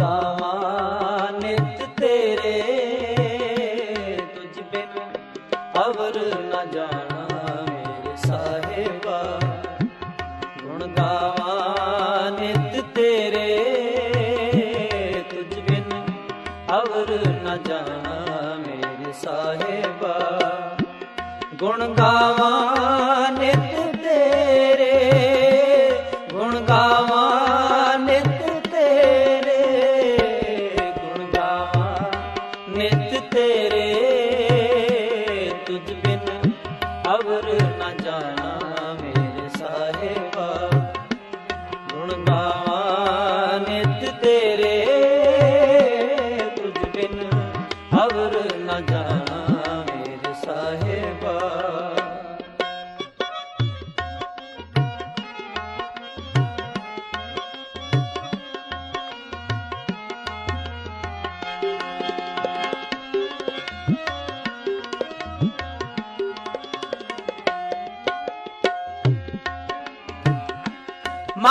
ਗਾਵਾਂ ਨਿਤ ਤੇਰੇ, ਤੁਝ ਬਿਨ ਅਵਰ ਨਾ ਜਾਣਾ ਮੇਰੇ ਸਾਹਿਬਾ। ਗੁਣ ਗਾਵਾਂ ਨਿਤ ਤੇਰੇ, ਤੁਝ ਬਿਨ ਅਵਰ ਨਾ ਜਾਣਾ ਮੇਰੇ ਸਾਹਿਬਾ। ਗੁਣ ਗਾਵਾਂ ਨਿਤ ਅਵਰ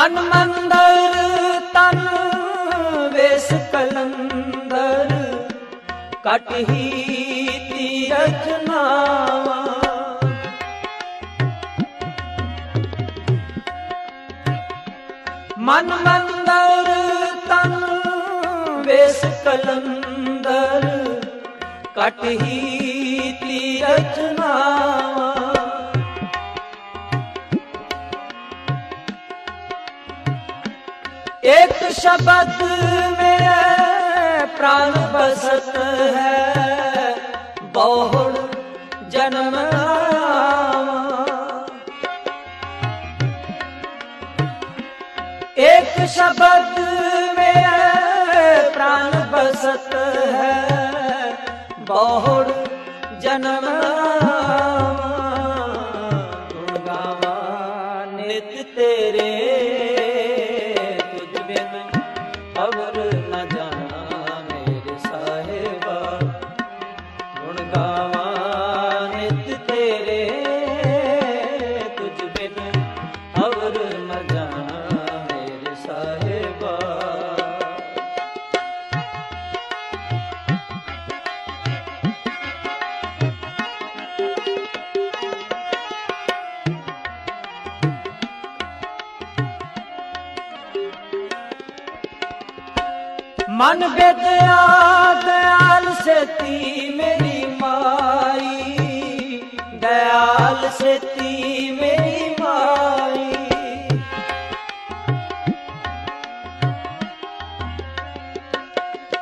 ਮਨ ਮੰਦਰ, ਤਨ ਵੇਸ ਕਲੰਦਰ। ਕਟ ਹੀ ਤੀਰਥ ਨਾਵਾ। ਮਨ ਮੰਦਰ, ਤਨ ਵੇਸ ਕਲੰਦਰ। ਕਟ ਹੀ ਤੀਰਥ ਨਾਵਾ। शब्द में प्राण बसत है बहुड़ जन्म आवा। एक शब्द में प्राण बसत है बहुड़ जन्म ਮਨ ਬੇਦਿਆ ਦਇਆਲ ਸੇਤੀ ਮੇਰੀ ਮਾਈ ਦਇਆਲ ਸੇਤੀ ਮੇਰੀ ਮਾਈ।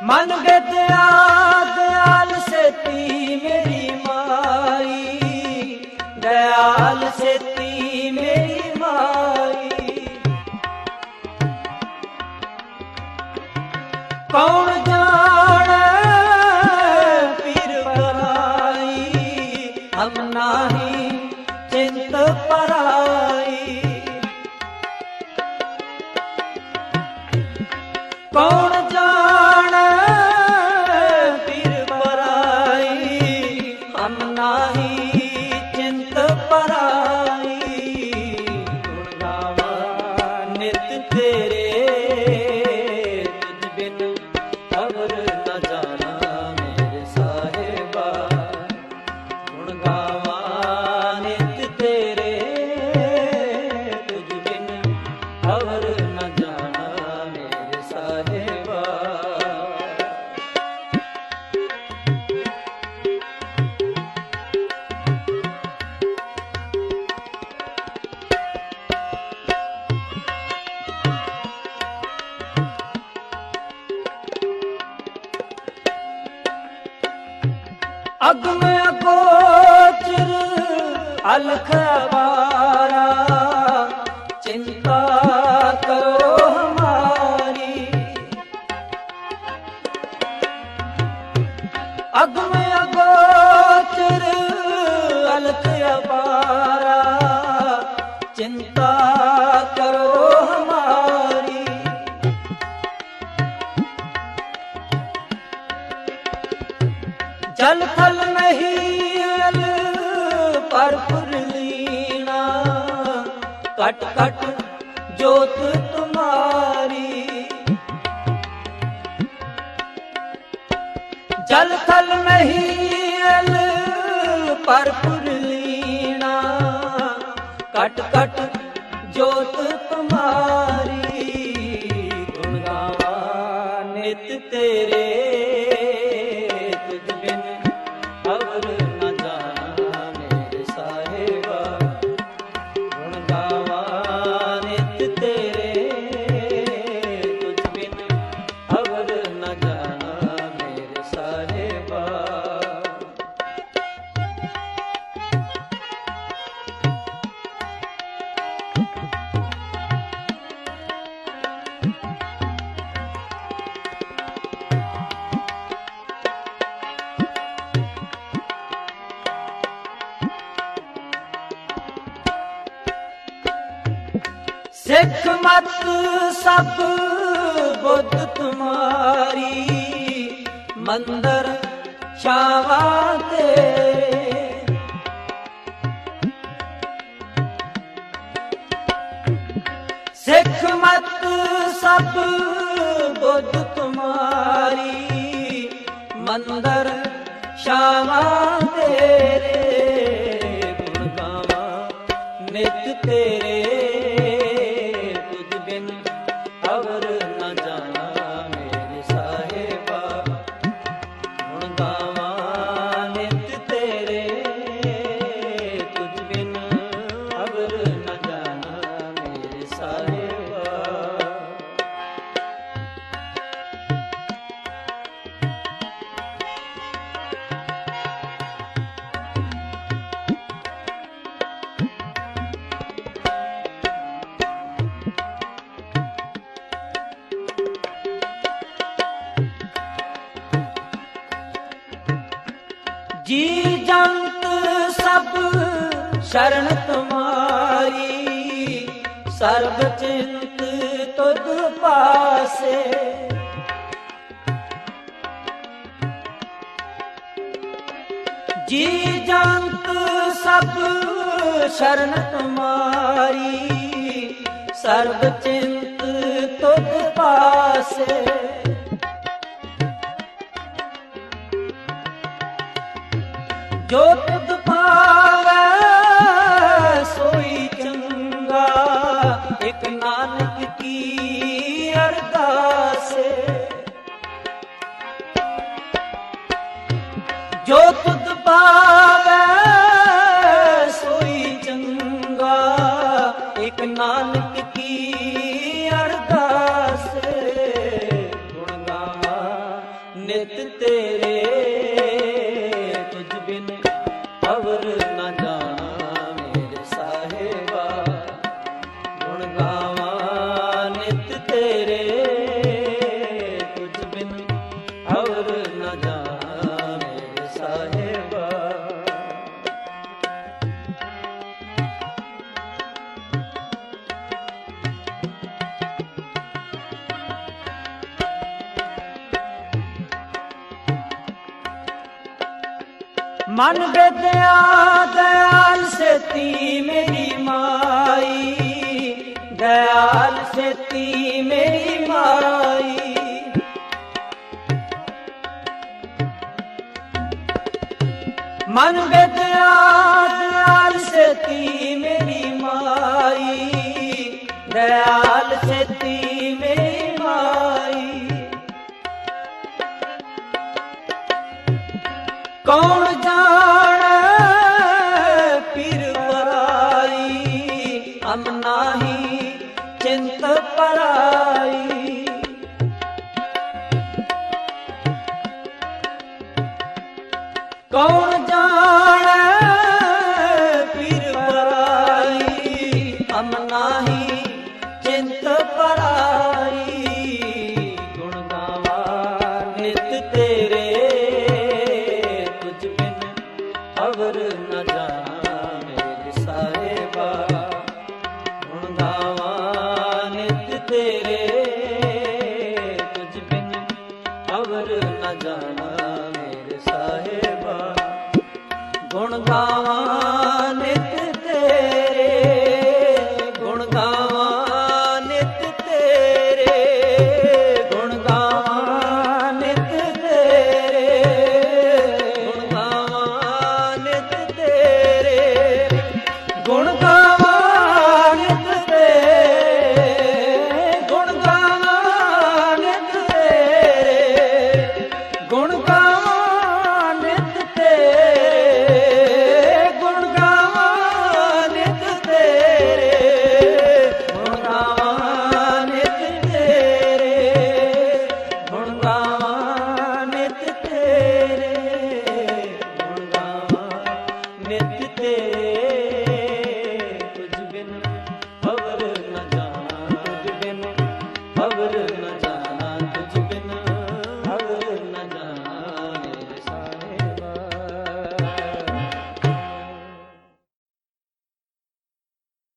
ਮਨ ਬੇਦਿਆ ਦਇਆਲ ਸੇਤੀ ਮੇਰੀ ਮਾਈ। ਦਇਆਲ ਸੇਤੀ ਮੇਰੀ ਮਾਈ। ਕੌਣ ਹਮ ਨਾਹੀ ਚਿੰਤ ਪਰਾਈ। ਕੌਣ ਜਾਣੈ ਅਲਖ ਅਵਾਰਾ ਚਿੰਤਾ ਕਰੋ ਹਮਾਰੀ ਅਗਮ ਅਗੋਚਰ ਅਲਖ ਅਵਾਰਾ ਚਿੰਤਾ ਕਰੋ ਹਮਾਰੀ ਜਲ ਥਲ ਨਹੀਂ ਪਰ कट कट जोत तुम्हारी जल थल महिल पर पुरलीना कट कट जोत ਸਿੱਖ ਮਤ ਸਭ ਬੁੱਧ ਤੁਮਾਰੀ, ਮੰਦਰ ਛਾਵਾ ਤੇਰੇ ਸਿੱਖ ਮਤ ਸਭ ਬੁੱਧ ਤੁਮਾਰੀ, ਮੰਦਰ ਛਾਵਾ ਤੇਰੇ ਸ਼ਰਨ ਤੁਮਾਰੀ, ਸਰਬ ਚਿੰਤ ਤੁਧ ਪਾਸੇ। ਜੀ ਜੰਤ ਸਭ ਸ਼ਰਨ ਤੁਮਾਰੀ, ਸਰਬ ਚਿੰਤ ਤੁਧ ਪਾਸੇ। ਜੋ ਤੁਧ ਪਾਵੈ। ਮਨ ਵਿਦਿਆ ਦਇਆਲ ਸੇਤੀ ਮੇਰੀ ਮਾਈ। ਦਇਆਲ ਸੇਤੀ ਮੇਰੀ ਮਾਈ। ਮਨ ਵਿਦਿਆ ਦਇਆਲ ਸੇਤੀ ਮੇਰੀ ਮਾਈ। ਦਇਆਲ ਸੇਤੀ ਮੇਰੀ ਮਾਈ। ਕੌਣ ਚਿੰਤ ਪਰਾਈ। ਕੌਣ ਜਾਣੈ